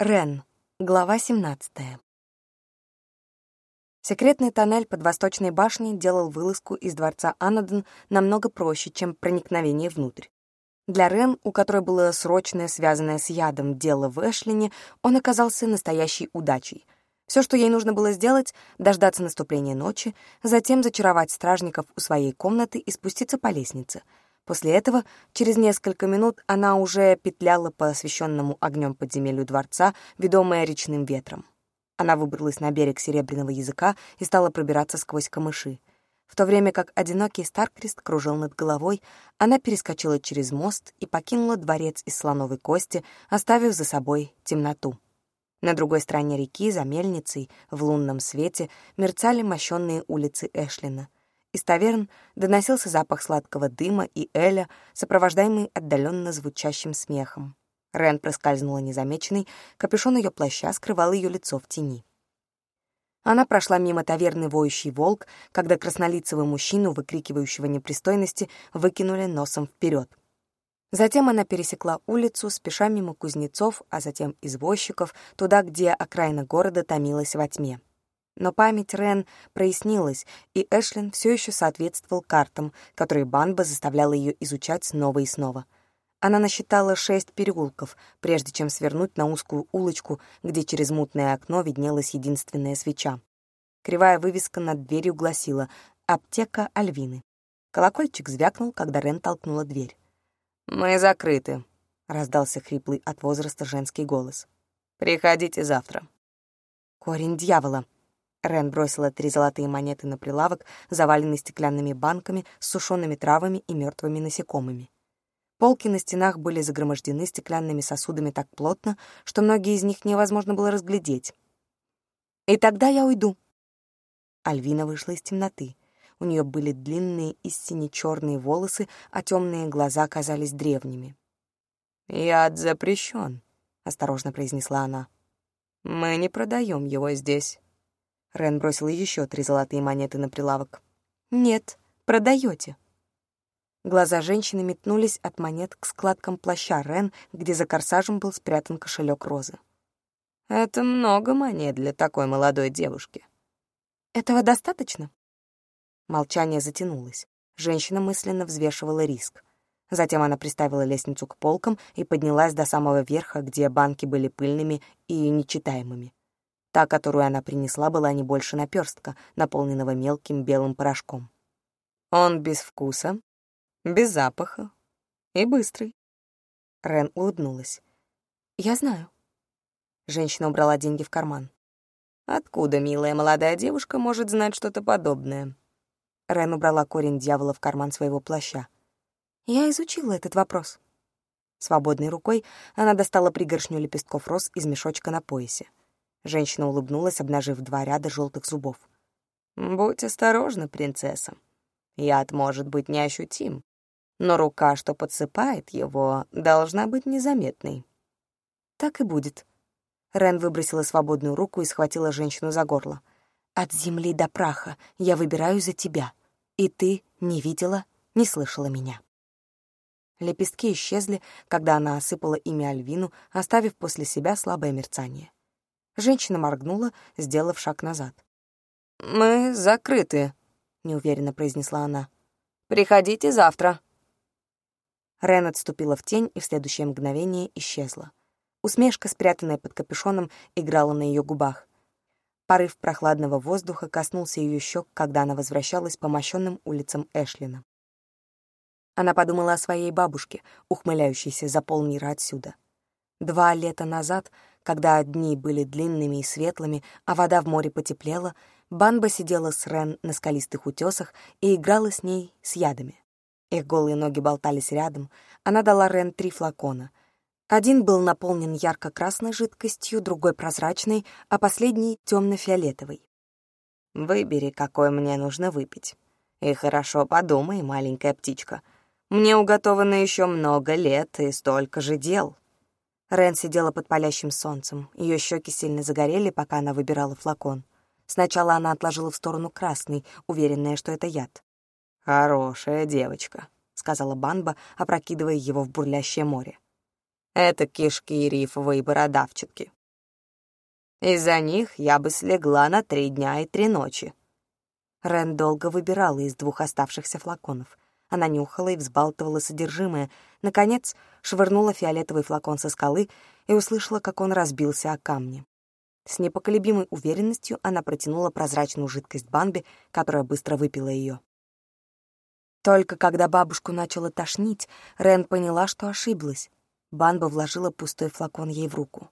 Рен. Глава 17. Секретный тоннель под Восточной башней делал вылазку из дворца Анадон намного проще, чем проникновение внутрь. Для Рен, у которой было срочное, связанное с ядом дело в Эшлине, он оказался настоящей удачей. Все, что ей нужно было сделать, дождаться наступления ночи, затем зачаровать стражников у своей комнаты и спуститься по лестнице — После этого, через несколько минут, она уже петляла по освещенному огнем подземелью дворца, ведомая речным ветром. Она выбралась на берег Серебряного языка и стала пробираться сквозь камыши. В то время как одинокий Старкрест кружил над головой, она перескочила через мост и покинула дворец из слоновой кости, оставив за собой темноту. На другой стороне реки, за мельницей, в лунном свете, мерцали мощенные улицы Эшлина — из таверн доносился запах сладкого дыма и эля, сопровождаемый отдаленно звучащим смехом. Рен проскользнула незамеченной, капюшон ее плаща скрывал ее лицо в тени. Она прошла мимо таверны «Воющий волк», когда краснолицего мужчину, выкрикивающего непристойности, выкинули носом вперед. Затем она пересекла улицу, спеша мимо кузнецов, а затем извозчиков, туда, где окраина города томилась во тьме. Но память Рен прояснилась, и Эшлин все еще соответствовал картам, которые Банба заставляла ее изучать снова и снова. Она насчитала шесть переулков, прежде чем свернуть на узкую улочку, где через мутное окно виднелась единственная свеча. Кривая вывеска над дверью гласила «Аптека Альвины». Колокольчик звякнул, когда Рен толкнула дверь. «Мы закрыты», — раздался хриплый от возраста женский голос. «Приходите завтра». «Корень дьявола», Рен бросила три золотые монеты на прилавок, заваленный стеклянными банками с сушеными травами и мертвыми насекомыми. Полки на стенах были загромождены стеклянными сосудами так плотно, что многие из них невозможно было разглядеть. «И тогда я уйду». Альвина вышла из темноты. У нее были длинные и сине-черные волосы, а темные глаза казались древними. «Яд запрещен», — осторожно произнесла она. «Мы не продаем его здесь». Рен бросила еще три золотые монеты на прилавок. «Нет, продаете». Глаза женщины метнулись от монет к складкам плаща Рен, где за корсажем был спрятан кошелек розы. «Это много монет для такой молодой девушки». «Этого достаточно?» Молчание затянулось. Женщина мысленно взвешивала риск. Затем она приставила лестницу к полкам и поднялась до самого верха, где банки были пыльными и нечитаемыми. Та, которую она принесла, была не больше наперстка, наполненного мелким белым порошком. Он без вкуса, без запаха и быстрый. Рен улыбнулась. «Я знаю». Женщина убрала деньги в карман. «Откуда милая молодая девушка может знать что-то подобное?» Рен убрала корень дьявола в карман своего плаща. «Я изучила этот вопрос». Свободной рукой она достала пригоршню лепестков роз из мешочка на поясе. Женщина улыбнулась, обнажив два ряда желтых зубов. «Будь осторожна, принцесса. Яд может быть неощутим, но рука, что подсыпает его, должна быть незаметной». «Так и будет». Рен выбросила свободную руку и схватила женщину за горло. «От земли до праха я выбираю за тебя, и ты не видела, не слышала меня». Лепестки исчезли, когда она осыпала ими Альвину, оставив после себя слабое мерцание. Женщина моргнула, сделав шаг назад. «Мы закрыты», — неуверенно произнесла она. «Приходите завтра». Рен отступила в тень и в следующее мгновение исчезла. Усмешка, спрятанная под капюшоном, играла на ее губах. Порыв прохладного воздуха коснулся ее щек, когда она возвращалась по мощенным улицам Эшлина. Она подумала о своей бабушке, ухмыляющейся за полмира отсюда. Два лета назад когда дни были длинными и светлыми, а вода в море потеплела, Банба сидела с Рен на скалистых утесах и играла с ней с ядами. Их голые ноги болтались рядом. Она дала Рен три флакона. Один был наполнен ярко-красной жидкостью, другой — прозрачной, а последний — темно-фиолетовый. «Выбери, какой мне нужно выпить. И хорошо подумай, маленькая птичка. Мне уготовано еще много лет и столько же дел». Рен сидела под палящим солнцем. Ее щеки сильно загорели, пока она выбирала флакон. Сначала она отложила в сторону красный, уверенная, что это яд. «Хорошая девочка», — сказала Банба, опрокидывая его в бурлящее море. «Это кишки рифовые бородавчатки. Из-за них я бы слегла на три дня и три ночи». Рен долго выбирала из двух оставшихся флаконов. Она нюхала и взбалтывала содержимое. Наконец, швырнула фиолетовый флакон со скалы и услышала, как он разбился о камни. С непоколебимой уверенностью она протянула прозрачную жидкость Банби, которая быстро выпила ее. Только когда бабушку начала тошнить, Рен поняла, что ошиблась. Банба вложила пустой флакон ей в руку.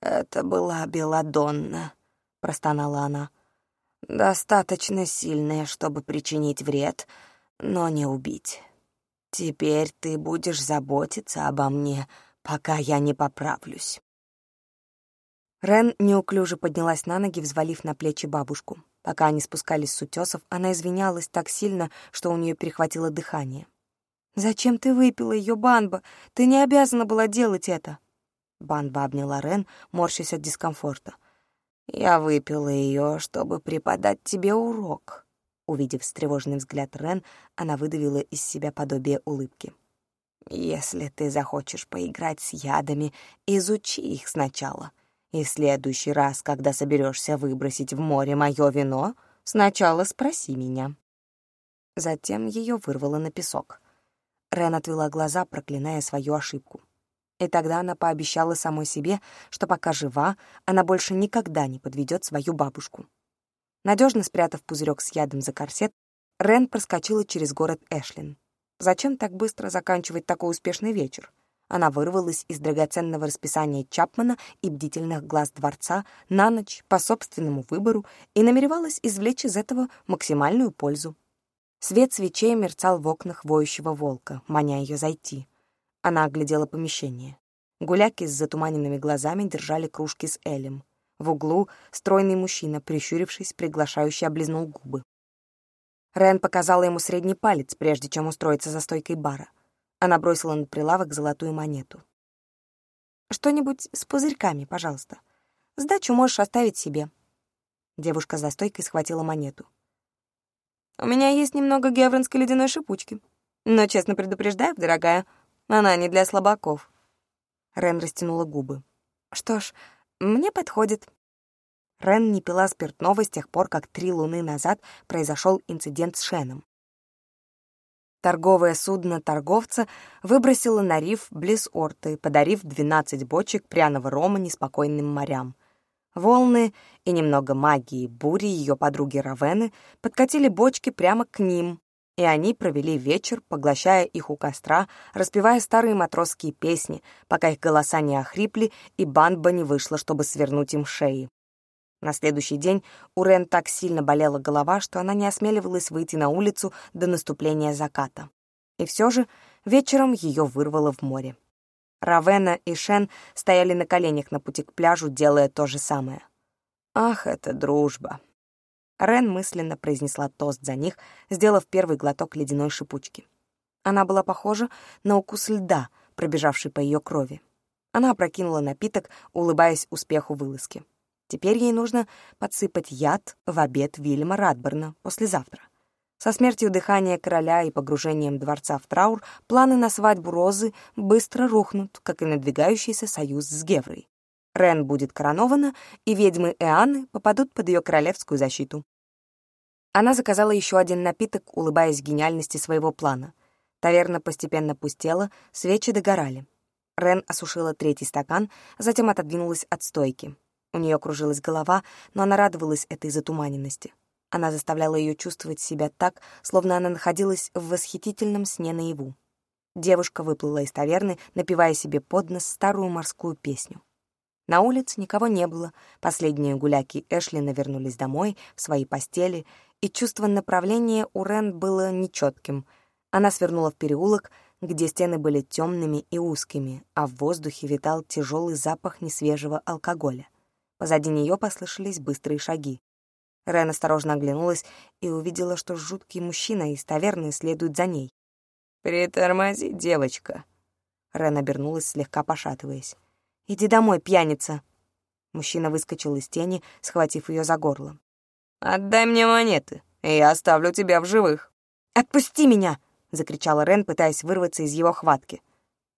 «Это была Беладонна», — простонала она. «Достаточно сильная, чтобы причинить вред, но не убить. Теперь ты будешь заботиться обо мне, пока я не поправлюсь». Рен неуклюже поднялась на ноги, взвалив на плечи бабушку. Пока они спускались с утесов, она извинялась так сильно, что у нее перехватило дыхание. «Зачем ты выпила ее, Банба? Ты не обязана была делать это!» Банба обняла Рен, морщась от дискомфорта. «Я выпила ее, чтобы преподать тебе урок». Увидев встревоженный взгляд Рен, она выдавила из себя подобие улыбки. «Если ты захочешь поиграть с ядами, изучи их сначала. И в следующий раз, когда соберешься выбросить в море мое вино, сначала спроси меня». Затем ее вырвало на песок. Рен отвела глаза, проклиная свою ошибку. И тогда она пообещала самой себе, что пока жива, она больше никогда не подведет свою бабушку. Надежно спрятав пузырек с ядом за корсет, Рен проскочила через город Эшлин. Зачем так быстро заканчивать такой успешный вечер? Она вырвалась из драгоценного расписания Чапмана и бдительных глаз дворца на ночь по собственному выбору и намеревалась извлечь из этого максимальную пользу. Свет свечей мерцал в окнах воющего волка, маня ее зайти — она оглядела помещение. Гуляки с затуманенными глазами держали кружки с Элем. В углу стройный мужчина, прищурившись, приглашающий облизнул губы. Рен показала ему средний палец, прежде чем устроиться за стойкой бара. Она бросила на прилавок золотую монету. «Что-нибудь с пузырьками, пожалуйста. Сдачу можешь оставить себе». Девушка за стойкой схватила монету. «У меня есть немного гевронской ледяной шипучки. Но, честно предупреждаю, дорогая, она не для слабаков. Рен растянула губы. Что ж, мне подходит. Рен не пила спиртного с тех пор, как три луны назад произошел инцидент с Шеном. Торговое судно торговца выбросило на риф близ Орты, подарив 12 бочек пряного рома неспокойным морям. Волны и немного магии бури ее подруги Равены подкатили бочки прямо к ним, и они провели вечер, поглощая их у костра, распевая старые матросские песни, пока их голоса не охрипли и бандба не вышла, чтобы свернуть им шеи. На следующий день у Рен так сильно болела голова, что она не осмеливалась выйти на улицу до наступления заката. И все же вечером ее вырвало в море. Равена и Шен стояли на коленях на пути к пляжу, делая то же самое. «Ах, это дружба!» Рен мысленно произнесла тост за них, сделав первый глоток ледяной шипучки. Она была похожа на укус льда, пробежавший по ее крови. Она опрокинула напиток, улыбаясь успеху вылазки. Теперь ей нужно подсыпать яд в обед Вильяма Радберна послезавтра. Со смертью дыхания короля и погружением дворца в траур планы на свадьбу Розы быстро рухнут, как и надвигающийся союз с Геврой. Рен будет коронована, и ведьмы Эаны попадут под ее королевскую защиту. Она заказала еще один напиток, улыбаясь гениальности своего плана. Таверна постепенно пустела, свечи догорали. Рен осушила третий стакан, затем отодвинулась от стойки. У нее кружилась голова, но она радовалась этой затуманенности. Она заставляла ее чувствовать себя так, словно она находилась в восхитительном сне наяву. Девушка выплыла из таверны, напевая себе под нос старую морскую песню. На улице никого не было, последние гуляки Эшли навернулись домой, в свои постели, и чувство направления у Рен было нечетким. Она свернула в переулок, где стены были темными и узкими, а в воздухе витал тяжелый запах несвежего алкоголя. Позади нее послышались быстрые шаги. Рен осторожно оглянулась и увидела, что жуткий мужчина из таверны следует за ней. «Притормози, девочка!» Рен обернулась, слегка пошатываясь. «Иди домой, пьяница!» Мужчина выскочил из тени, схватив ее за горло. «Отдай мне монеты, и я оставлю тебя в живых». «Отпусти меня!» — закричала Рен, пытаясь вырваться из его хватки.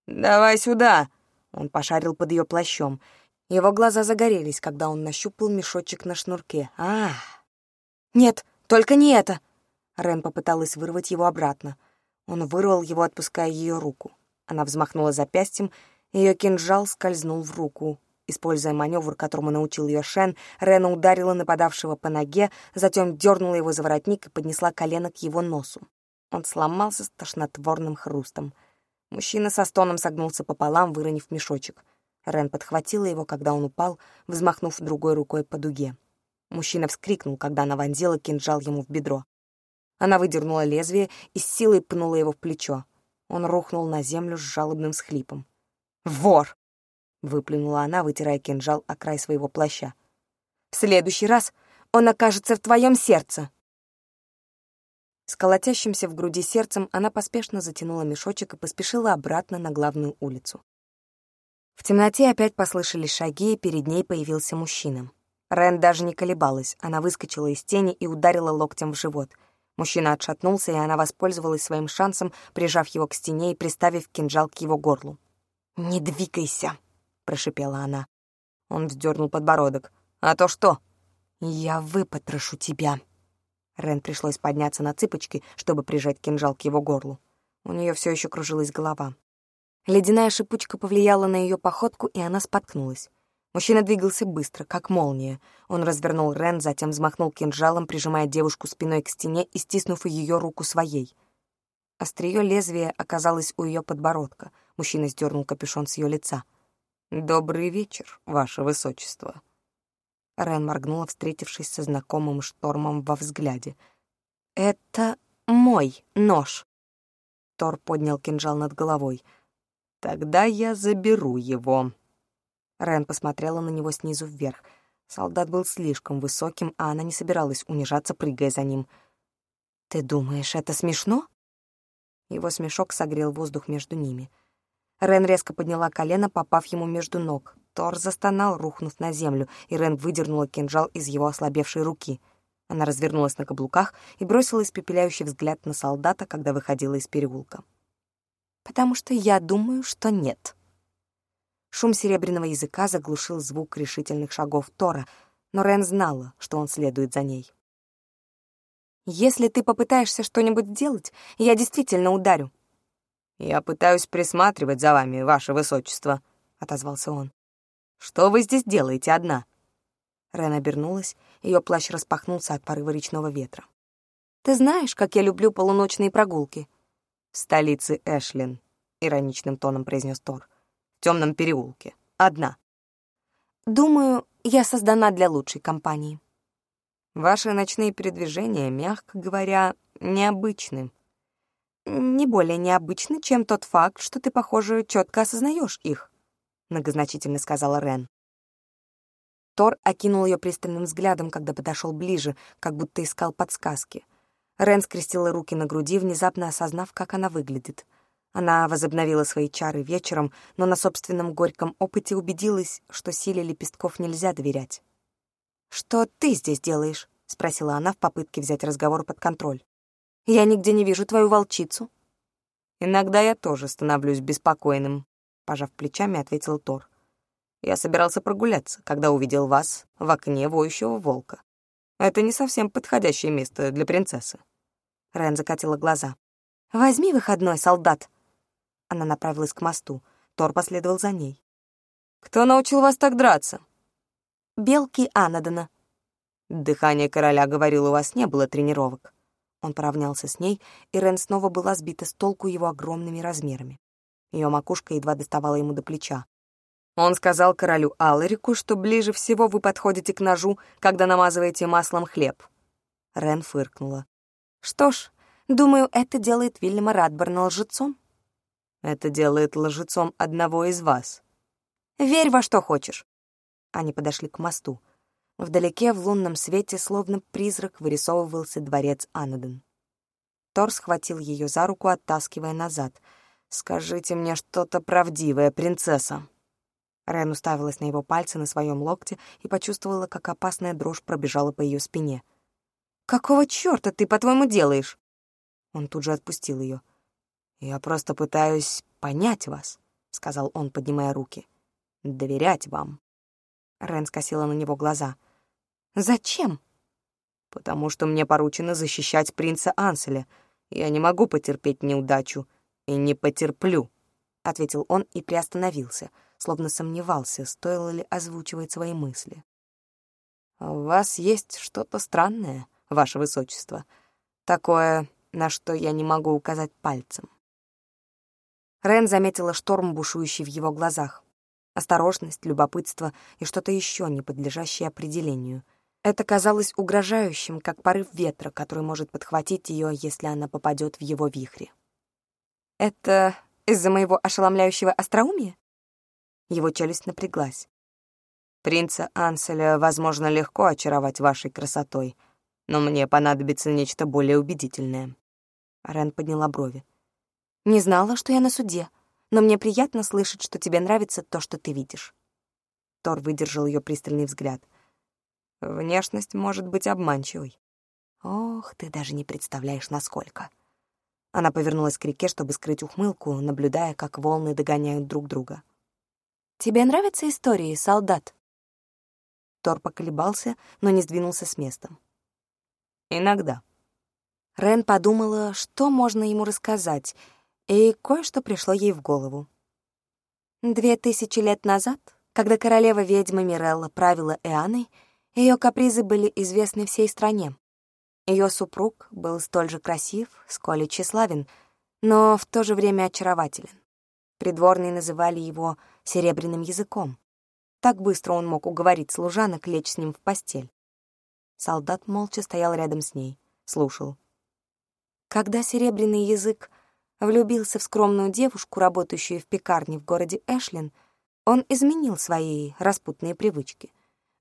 «Давай сюда!» — он пошарил под ее плащом. Его глаза загорелись, когда он нащупал мешочек на шнурке. а «Нет, только не это!» Рен попыталась вырвать его обратно. Он вырвал его, отпуская ее руку. Она взмахнула запястьем, ее кинжал скользнул в руку. Используя маневр, которому научил ее Шен, Рена ударила нападавшего по ноге, затем дернула его за воротник и поднесла колено к его носу. Он сломался с тошнотворным хрустом. Мужчина со стоном согнулся пополам, выронив мешочек. Рен подхватила его, когда он упал, взмахнув другой рукой по дуге. Мужчина вскрикнул, когда она вонзила кинжал ему в бедро. Она выдернула лезвие и с силой пнула его в плечо. Он рухнул на землю с жалобным схлипом. «Вор!» — выплюнула она, вытирая кинжал о край своего плаща. «В следующий раз он окажется в твоем сердце!» С колотящимся в груди сердцем она поспешно затянула мешочек и поспешила обратно на главную улицу. В темноте опять послышались шаги, и перед ней появился мужчина. Рен даже не колебалась, она выскочила из тени и ударила локтем в живот. Мужчина отшатнулся, и она воспользовалась своим шансом, прижав его к стене и приставив кинжал к его горлу. «Не двигайся!» — прошипела она. Он вздернул подбородок. «А то что?» «Я выпотрошу тебя!» Рен пришлось подняться на цыпочки, чтобы прижать кинжал к его горлу. У нее все еще кружилась голова. Ледяная шипучка повлияла на ее походку, и она споткнулась. Мужчина двигался быстро, как молния. Он развернул Рен, затем взмахнул кинжалом, прижимая девушку спиной к стене и стиснув ее руку своей. Острие лезвия оказалось у ее подбородка. Мужчина сдернул капюшон с ее лица. «Добрый вечер, ваше высочество». Рен моргнула, встретившись со знакомым штормом во взгляде. «Это мой нож». Тор поднял кинжал над головой — Тогда я заберу его. Рен посмотрела на него снизу вверх. Солдат был слишком высоким, а она не собиралась унижаться, прыгая за ним. «Ты думаешь, это смешно?» Его смешок согрел воздух между ними. Рен резко подняла колено, попав ему между ног. Тор застонал, рухнув на землю, и Рен выдернула кинжал из его ослабевшей руки. Она развернулась на каблуках и бросила испепеляющий взгляд на солдата, когда выходила из переулка потому что я думаю, что нет. Шум серебряного языка заглушил звук решительных шагов Тора, но Рен знала, что он следует за ней. «Если ты попытаешься что-нибудь сделать, я действительно ударю». «Я пытаюсь присматривать за вами, ваше высочество», — отозвался он. «Что вы здесь делаете одна?» Рен обернулась, ее плащ распахнулся от порыва речного ветра. «Ты знаешь, как я люблю полуночные прогулки?» в столице Эшлин», — ироничным тоном произнес Тор. «В темном переулке. Одна». «Думаю, я создана для лучшей компании». «Ваши ночные передвижения, мягко говоря, необычны». «Не более необычны, чем тот факт, что ты, похоже, четко осознаешь их», — многозначительно сказала Рен. Тор окинул ее пристальным взглядом, когда подошел ближе, как будто искал подсказки. Рен скрестила руки на груди, внезапно осознав, как она выглядит. Она возобновила свои чары вечером, но на собственном горьком опыте убедилась, что силе лепестков нельзя доверять. «Что ты здесь делаешь?» — спросила она в попытке взять разговор под контроль. «Я нигде не вижу твою волчицу». «Иногда я тоже становлюсь беспокойным», — пожав плечами, ответил Тор. «Я собирался прогуляться, когда увидел вас в окне воющего волка. Это не совсем подходящее место для принцессы». Рен закатила глаза. «Возьми выходной, солдат!» Она направилась к мосту. Тор последовал за ней. «Кто научил вас так драться?» «Белки Анадона». «Дыхание короля, говорил, у вас не было тренировок». Он поравнялся с ней, и Рен снова была сбита с толку его огромными размерами. Ее макушка едва доставала ему до плеча. Он сказал королю Алларику, что ближе всего вы подходите к ножу, когда намазываете маслом хлеб. Рен фыркнула. Что ж, думаю, это делает Вильяма Радборна лжецом. Это делает лжецом одного из вас. Верь во что хочешь. Они подошли к мосту. Вдалеке в лунном свете, словно призрак, вырисовывался дворец Анаден. Тор схватил ее за руку, оттаскивая назад. «Скажите мне что-то правдивое, принцесса!» Рен уставилась на его пальцы на своем локте и почувствовала, как опасная дрожь пробежала по ее спине. «Какого чёрта ты, по-твоему, делаешь?» Он тут же отпустил её. «Я просто пытаюсь понять вас», — сказал он, поднимая руки. «Доверять вам». Рен скосила на него глаза. «Зачем?» «Потому что мне поручено защищать принца Анселя. Я не могу потерпеть неудачу и не потерплю», — ответил он и приостановился, словно сомневался, стоило ли озвучивать свои мысли. «У вас есть что-то странное, ваше высочество, такое, на что я не могу указать пальцем». Рен заметила шторм, бушующий в его глазах. Осторожность, любопытство и что-то еще, не подлежащее определению. Это казалось угрожающим, как порыв ветра, который может подхватить ее, если она попадет в его вихре. «Это из-за моего ошеломляющего остроумия?» Его челюсть напряглась. «Принца Анселя, возможно, легко очаровать вашей красотой, но мне понадобится нечто более убедительное». Рен подняла брови. Не знала, что я на суде, но мне приятно слышать, что тебе нравится то, что ты видишь. Тор выдержал ее пристальный взгляд. Внешность может быть обманчивой. Ох, ты даже не представляешь, насколько. Она повернулась к реке, чтобы скрыть ухмылку, наблюдая, как волны догоняют друг друга. «Тебе нравятся истории, солдат?» Тор поколебался, но не сдвинулся с места. «Иногда». Рен подумала, что можно ему рассказать, и кое-что пришло ей в голову. Две тысячи лет назад, когда королева-ведьма Мирелла правила Эаной, ее капризы были известны всей стране. Ее супруг был столь же красив, сколь и тщеславен, но в то же время очарователен. Придворные называли его «серебряным языком». Так быстро он мог уговорить служанок лечь с ним в постель. Солдат молча стоял рядом с ней, слушал. Когда серебряный язык влюбился в скромную девушку, работающую в пекарне в городе Эшлин, он изменил свои распутные привычки.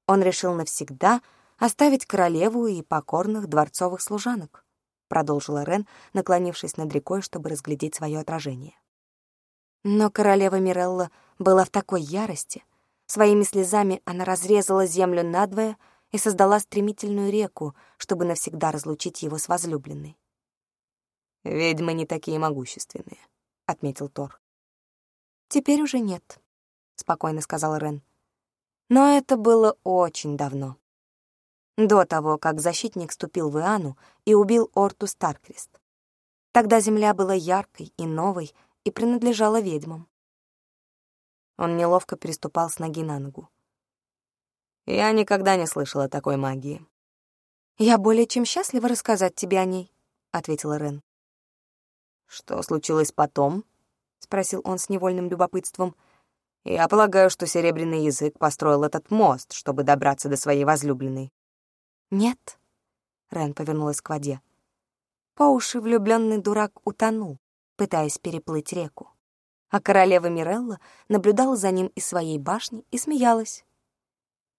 Он решил навсегда оставить королеву и покорных дворцовых служанок, продолжила Рен, наклонившись над рекой, чтобы разглядеть свое отражение. Но королева Мирелла была в такой ярости. Своими слезами она разрезала землю надвое и создала стремительную реку, чтобы навсегда разлучить его с возлюбленной. «Ведьмы не такие могущественные», — отметил Тор. «Теперь уже нет», — спокойно сказал Рен. «Но это было очень давно. До того, как защитник ступил в Иану и убил Орту Старкрест. Тогда земля была яркой и новой и принадлежала ведьмам. Он неловко переступал с ноги на ногу. «Я никогда не слышала такой магии». «Я более чем счастлива рассказать тебе о ней», — ответила Рен. «Что случилось потом?» — спросил он с невольным любопытством. «Я полагаю, что Серебряный Язык построил этот мост, чтобы добраться до своей возлюбленной». «Нет», — Рен повернулась к воде. По уши влюбленный дурак утонул, пытаясь переплыть реку. А королева Мирелла наблюдала за ним из своей башни и смеялась.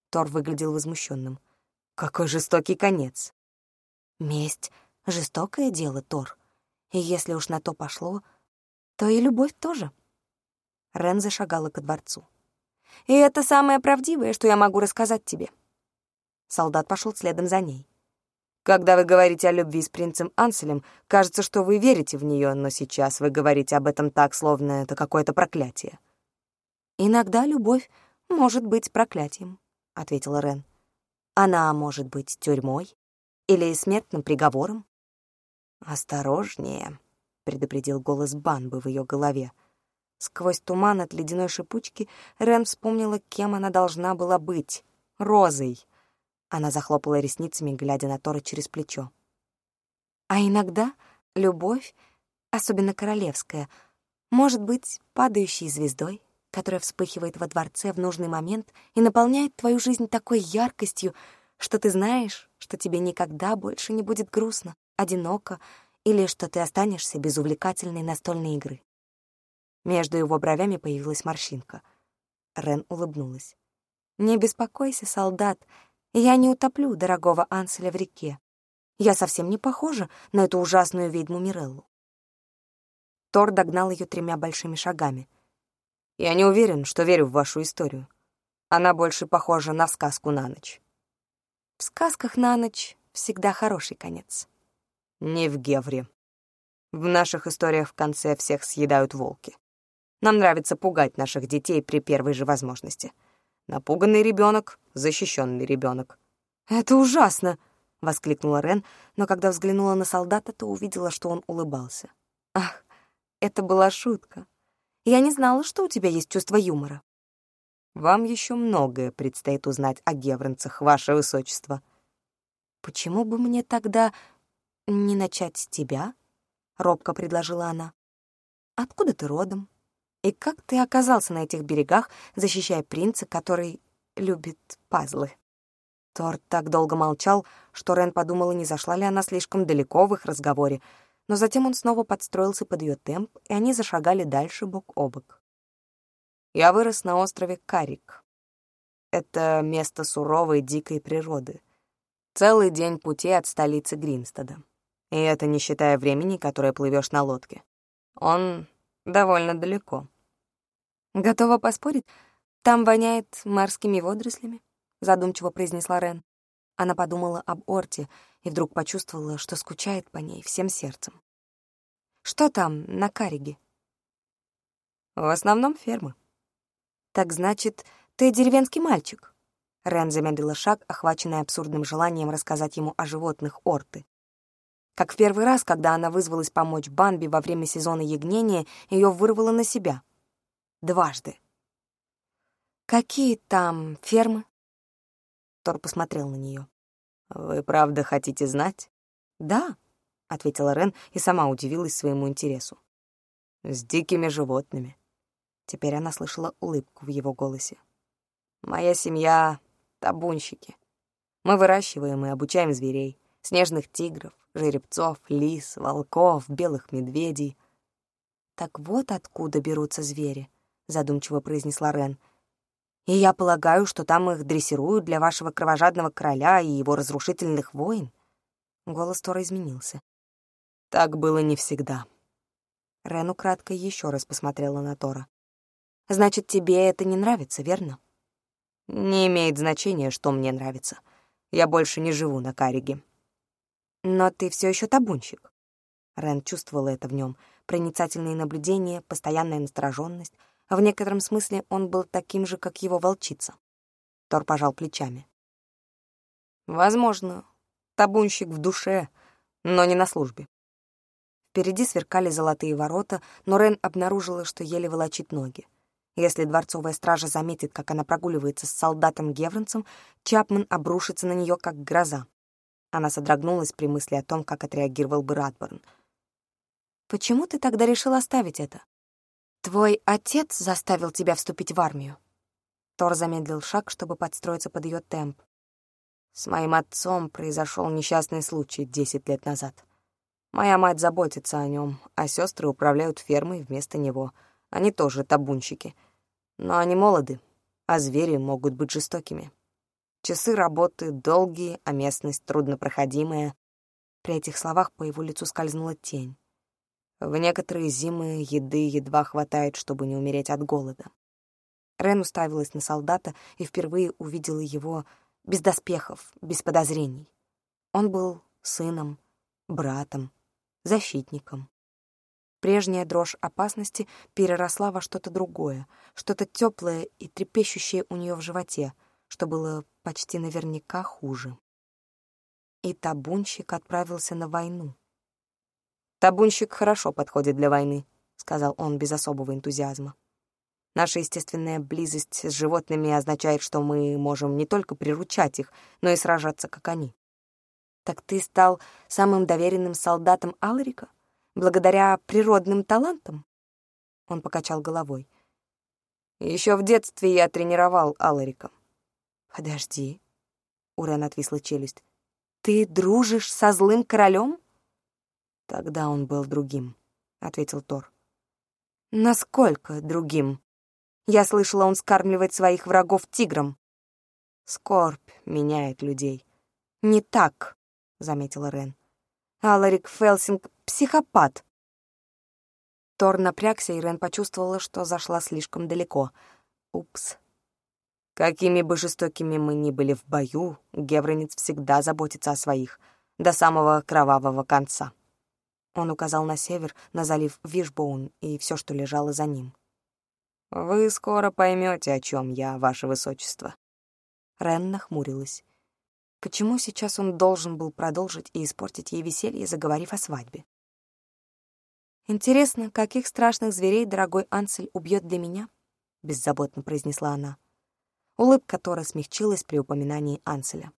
Тор выглядел возмущенным. «Какой жестокий конец!» «Месть — жестокое дело, Тор», и если уж на то пошло, то и любовь тоже. Рен зашагала ко дворцу. «И это самое правдивое, что я могу рассказать тебе». Солдат пошел следом за ней. «Когда вы говорите о любви с принцем Анселем, кажется, что вы верите в нее, но сейчас вы говорите об этом так, словно это какое-то проклятие». «Иногда любовь может быть проклятием», — ответила Рен. «Она может быть тюрьмой или смертным приговором. «Осторожнее», — предупредил голос Банбы в ее голове. Сквозь туман от ледяной шипучки Рен вспомнила, кем она должна была быть — Розой. Она захлопала ресницами, глядя на Тора через плечо. «А иногда любовь, особенно королевская, может быть падающей звездой, которая вспыхивает во дворце в нужный момент и наполняет твою жизнь такой яркостью, что ты знаешь, что тебе никогда больше не будет грустно одиноко или что ты останешься без увлекательной настольной игры. Между его бровями появилась морщинка. Рен улыбнулась. «Не беспокойся, солдат, я не утоплю дорогого Анселя в реке. Я совсем не похожа на эту ужасную ведьму Миреллу». Тор догнал ее тремя большими шагами. «Я не уверен, что верю в вашу историю. Она больше похожа на сказку на ночь». «В сказках на ночь всегда хороший конец», не в Гевре. В наших историях в конце всех съедают волки. Нам нравится пугать наших детей при первой же возможности. Напуганный ребенок, защищенный ребенок. «Это ужасно!» — воскликнула Рен, но когда взглянула на солдата, то увидела, что он улыбался. «Ах, это была шутка. Я не знала, что у тебя есть чувство юмора». «Вам еще многое предстоит узнать о гевронцах, ваше высочество». «Почему бы мне тогда не начать с тебя?» — робко предложила она. «Откуда ты родом? И как ты оказался на этих берегах, защищая принца, который любит пазлы?» Тор так долго молчал, что Рен подумала, не зашла ли она слишком далеко в их разговоре, но затем он снова подстроился под ее темп, и они зашагали дальше бок о бок. «Я вырос на острове Карик. Это место суровой дикой природы. Целый день пути от столицы Гринстада. И это не считая времени, которое плывешь на лодке. Он довольно далеко». «Готова поспорить, там воняет морскими водорослями?» задумчиво произнесла Рен. Она подумала об Орте и вдруг почувствовала, что скучает по ней всем сердцем. «Что там, на Кариге?» «В основном фермы». «Так значит, ты деревенский мальчик?» Рен замедлила шаг, охваченная абсурдным желанием рассказать ему о животных Орты. Как в первый раз, когда она вызвалась помочь Банби во время сезона ягнения, ее вырвало на себя. Дважды. «Какие там фермы?» Тор посмотрел на нее. «Вы правда хотите знать?» «Да», — ответила Рен и сама удивилась своему интересу. «С дикими животными». Теперь она слышала улыбку в его голосе. «Моя семья — табунщики. Мы выращиваем и обучаем зверей, снежных тигров, жеребцов, лис, волков, белых медведей». «Так вот откуда берутся звери», — задумчиво произнесла Рен — и я полагаю, что там их дрессируют для вашего кровожадного короля и его разрушительных войн?» Голос Тора изменился. «Так было не всегда». Рену кратко еще раз посмотрела на Тора. «Значит, тебе это не нравится, верно?» «Не имеет значения, что мне нравится. Я больше не живу на Кариге». «Но ты все еще табунщик». Рен чувствовала это в нем. Проницательные наблюдения, постоянная настороженность — в некотором смысле он был таким же, как его волчица. Тор пожал плечами. «Возможно, табунщик в душе, но не на службе». Впереди сверкали золотые ворота, но Рен обнаружила, что еле волочит ноги. Если дворцовая стража заметит, как она прогуливается с солдатом-гевронцем, Чапман обрушится на нее, как гроза. Она содрогнулась при мысли о том, как отреагировал бы Радборн. «Почему ты тогда решил оставить это?» «Твой отец заставил тебя вступить в армию?» Тор замедлил шаг, чтобы подстроиться под ее темп. «С моим отцом произошел несчастный случай десять лет назад. Моя мать заботится о нем, а сестры управляют фермой вместо него. Они тоже табунщики. Но они молоды, а звери могут быть жестокими. Часы работы долгие, а местность труднопроходимая». При этих словах по его лицу скользнула тень. В некоторые зимы еды едва хватает, чтобы не умереть от голода. Рен уставилась на солдата и впервые увидела его без доспехов, без подозрений. Он был сыном, братом, защитником. Прежняя дрожь опасности переросла во что-то другое, что-то теплое и трепещущее у нее в животе, что было почти наверняка хуже. И табунщик отправился на войну. «Табунщик хорошо подходит для войны», — сказал он без особого энтузиазма. «Наша естественная близость с животными означает, что мы можем не только приручать их, но и сражаться, как они». «Так ты стал самым доверенным солдатом Алрика? Благодаря природным талантам?» Он покачал головой. Еще в детстве я тренировал Аларика. «Подожди», — у Рен отвисла челюсть. «Ты дружишь со злым королем?» Тогда он был другим, ответил Тор. Насколько другим? Я слышала, он скармливает своих врагов тиграм. Скорбь меняет людей. Не так, заметила Рен. Аларик Фелсинг — психопат. Тор напрягся, и Рен почувствовала, что зашла слишком далеко. Упс. Какими бы жестокими мы ни были в бою, Гевронец всегда заботится о своих, до самого кровавого конца. Он указал на север, на залив Вишбоун и все, что лежало за ним. Вы скоро поймете, о чем я, ваше высочество. Рен нахмурилась. Почему сейчас он должен был продолжить и испортить ей веселье, заговорив о свадьбе? «Интересно, каких страшных зверей дорогой Ансель убьет для меня?» — беззаботно произнесла она. Улыбка Тора смягчилась при упоминании Анселя.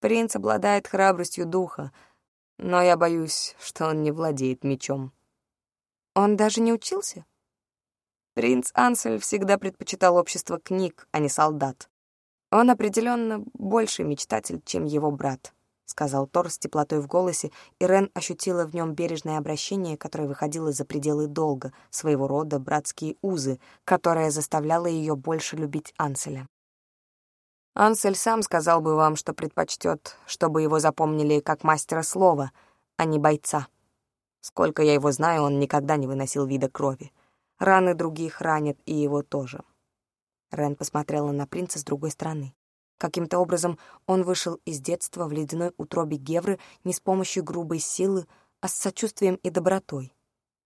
«Принц обладает храбростью духа, но я боюсь, что он не владеет мечом». «Он даже не учился?» Принц Ансель всегда предпочитал общество книг, а не солдат. Он определенно больше мечтатель, чем его брат, сказал Тор с теплотой в голосе, и Рен ощутила в нем бережное обращение, которое выходило за пределы долга, своего рода братские узы, которое заставляло ее больше любить Анселя. Ансель сам сказал бы вам, что предпочтет, чтобы его запомнили как мастера слова, а не бойца. Сколько я его знаю, он никогда не выносил вида крови. Раны других ранят и его тоже. Рен посмотрела на принца с другой стороны. Каким-то образом он вышел из детства в ледяной утробе Гевры не с помощью грубой силы, а с сочувствием и добротой.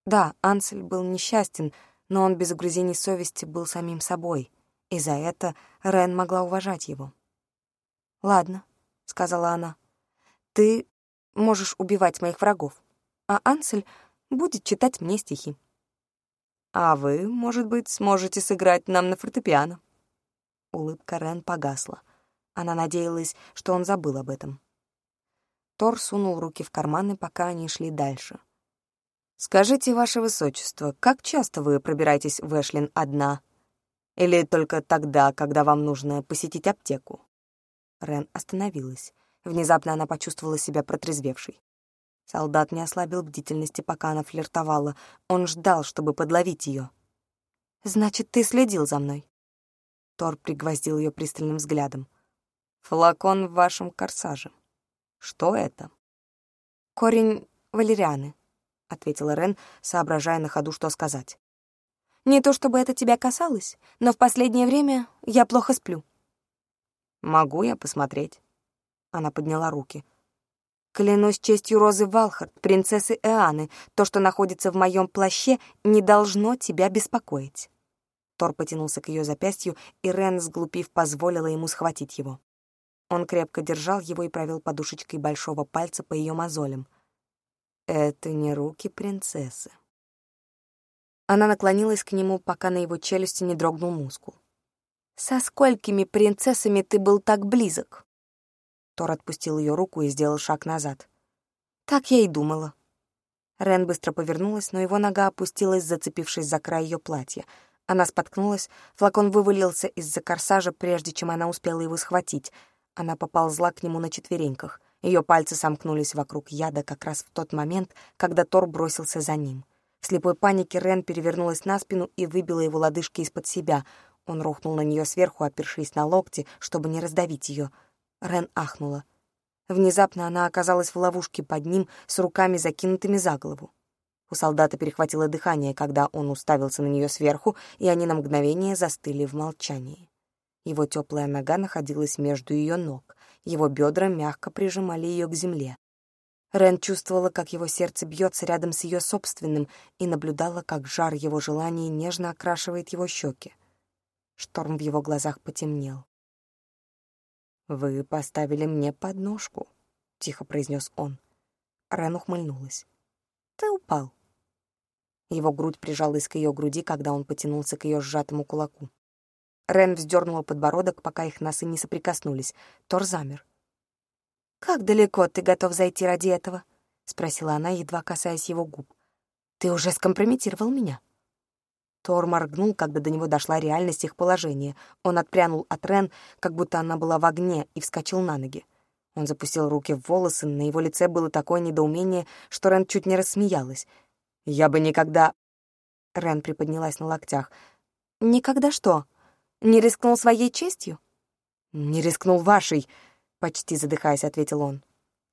Да, Ансель был несчастен, но он без угрызений совести был самим собой, и за это Рен могла уважать его. «Ладно», — сказала она, — «ты можешь убивать моих врагов, а Ансель будет читать мне стихи». А вы, может быть, сможете сыграть нам на фортепиано. Улыбка Рен погасла. Она надеялась, что он забыл об этом. Тор сунул руки в карманы, пока они шли дальше. «Скажите, ваше высочество, как часто вы пробираетесь в Эшлин одна? Или только тогда, когда вам нужно посетить аптеку?» Рен остановилась. Внезапно она почувствовала себя протрезвевшей. Солдат не ослабил бдительности, пока она флиртовала. Он ждал, чтобы подловить ее. «Значит, ты следил за мной?» Тор пригвоздил ее пристальным взглядом. «Флакон в вашем корсаже. Что это?» «Корень валерианы», — ответила Рен, соображая на ходу, что сказать. «Не то чтобы это тебя касалось, но в последнее время я плохо сплю». «Могу я посмотреть?» Она подняла руки. Клянусь честью Розы Валхард, принцессы Эаны, то, что находится в моем плаще, не должно тебя беспокоить. Тор потянулся к ее запястью, и Рен, сглупив, позволила ему схватить его. Он крепко держал его и провел подушечкой большого пальца по ее мозолям. «Это не руки принцессы». Она наклонилась к нему, пока на его челюсти не дрогнул мускул. «Со сколькими принцессами ты был так близок?» Тор отпустил ее руку и сделал шаг назад. «Так я и думала». Рен быстро повернулась, но его нога опустилась, зацепившись за край ее платья. Она споткнулась, флакон вывалился из-за корсажа, прежде чем она успела его схватить. Она поползла к нему на четвереньках. Ее пальцы сомкнулись вокруг яда как раз в тот момент, когда Тор бросился за ним. В слепой панике Рен перевернулась на спину и выбила его лодыжки из-под себя. Он рухнул на нее сверху, опершись на локти, чтобы не раздавить ее. Рен ахнула. Внезапно она оказалась в ловушке под ним с руками закинутыми за голову. У солдата перехватило дыхание, когда он уставился на нее сверху, и они на мгновение застыли в молчании. Его теплая нога находилась между ее ног, его бедра мягко прижимали ее к земле. Рен чувствовала, как его сердце бьется рядом с ее собственным, и наблюдала, как жар его желаний нежно окрашивает его щеки. Шторм в его глазах потемнел. «Вы поставили мне подножку», — тихо произнес он. Рен ухмыльнулась. «Ты упал». Его грудь прижалась к ее груди, когда он потянулся к ее сжатому кулаку. Рен вздернула подбородок, пока их носы не соприкоснулись. Тор замер. «Как далеко ты готов зайти ради этого?» — спросила она, едва касаясь его губ. «Ты уже скомпрометировал меня». Тор моргнул, когда до него дошла реальность их положения. Он отпрянул от Рен, как будто она была в огне, и вскочил на ноги. Он запустил руки в волосы, на его лице было такое недоумение, что Рен чуть не рассмеялась. «Я бы никогда...» Рен приподнялась на локтях. «Никогда что? Не рискнул своей честью?» «Не рискнул вашей», — почти задыхаясь, ответил он.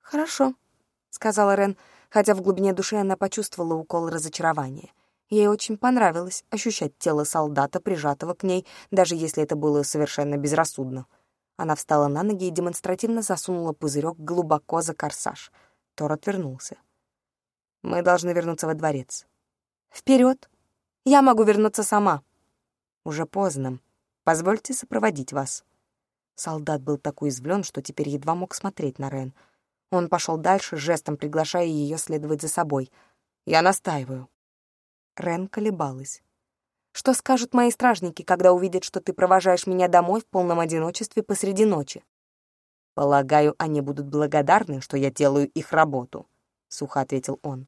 «Хорошо», — сказала Рен, хотя в глубине души она почувствовала укол разочарования. Ей очень понравилось ощущать тело солдата, прижатого к ней, даже если это было совершенно безрассудно. Она встала на ноги и демонстративно засунула пузырек глубоко за корсаж. Тор отвернулся. «Мы должны вернуться во дворец». «Вперед! Я могу вернуться сама!» Уже поздно. Позвольте сопроводить вас». Солдат был так уязвлен, что теперь едва мог смотреть на Рен. Он пошел дальше, жестом приглашая ее следовать за собой. «Я настаиваю». Рен колебалась. «Что скажут мои стражники, когда увидят, что ты провожаешь меня домой в полном одиночестве посреди ночи?» «Полагаю, они будут благодарны, что я делаю их работу», — сухо ответил он.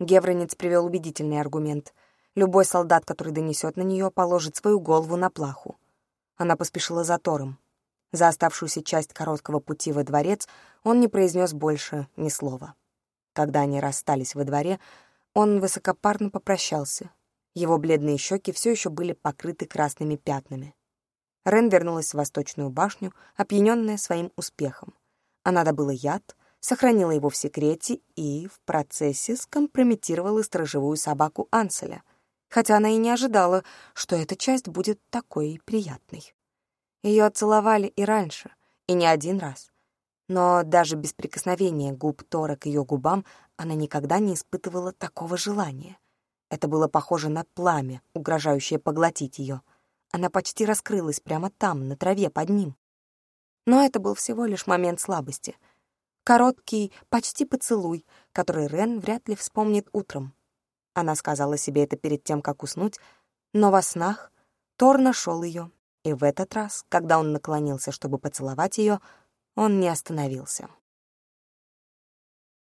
Гевронец привел убедительный аргумент. Любой солдат, который донесет на нее, положит свою голову на плаху. Она поспешила за Тором. За оставшуюся часть короткого пути во дворец он не произнес больше ни слова. Когда они расстались во дворе, он высокопарно попрощался. Его бледные щеки все еще были покрыты красными пятнами. Рен вернулась в Восточную башню, опьяненная своим успехом. Она добыла яд, сохранила его в секрете и в процессе скомпрометировала сторожевую собаку Анселя, хотя она и не ожидала, что эта часть будет такой приятной. Ее целовали и раньше, и не один раз. Но даже без прикосновения губ Тора к ее губам она никогда не испытывала такого желания. Это было похоже на пламя, угрожающее поглотить ее. Она почти раскрылась прямо там, на траве под ним. Но это был всего лишь момент слабости. Короткий, почти поцелуй, который Рен вряд ли вспомнит утром. Она сказала себе это перед тем, как уснуть, но во снах Тор нашел ее, и в этот раз, когда он наклонился, чтобы поцеловать ее, он не остановился.